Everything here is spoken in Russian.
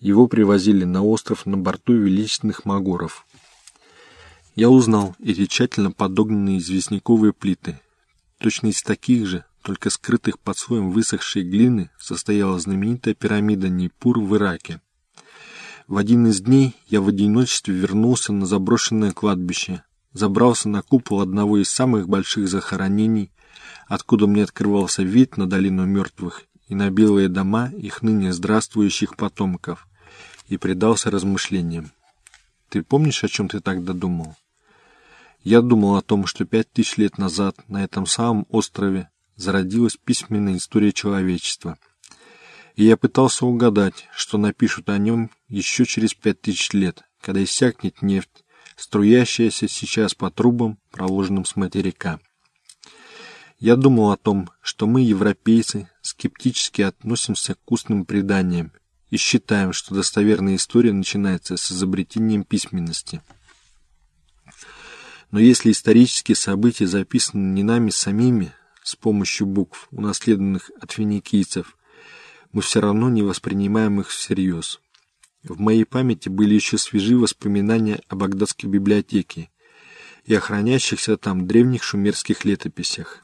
его привозили на остров на борту величественных магоров. Я узнал эти тщательно подогнанные известняковые плиты. Точно из таких же, только скрытых под слоем высохшей глины, состояла знаменитая пирамида Нипур в Ираке. В один из дней я в одиночестве вернулся на заброшенное кладбище, забрался на купол одного из самых больших захоронений, откуда мне открывался вид на долину мертвых и на белые дома их ныне здравствующих потомков, и предался размышлениям. Ты помнишь, о чем ты тогда думал? Я думал о том, что пять тысяч лет назад на этом самом острове зародилась письменная история человечества. И я пытался угадать, что напишут о нем еще через пять тысяч лет, когда иссякнет нефть, струящаяся сейчас по трубам, проложенным с материка. Я думал о том, что мы, европейцы, скептически относимся к устным преданиям и считаем, что достоверная история начинается с изобретением письменности. Но если исторические события записаны не нами самими, с помощью букв, унаследованных от финикийцев, мы все равно не воспринимаем их всерьез. В моей памяти были еще свежи воспоминания о Багдадской библиотеке и о хранящихся там древних шумерских летописях.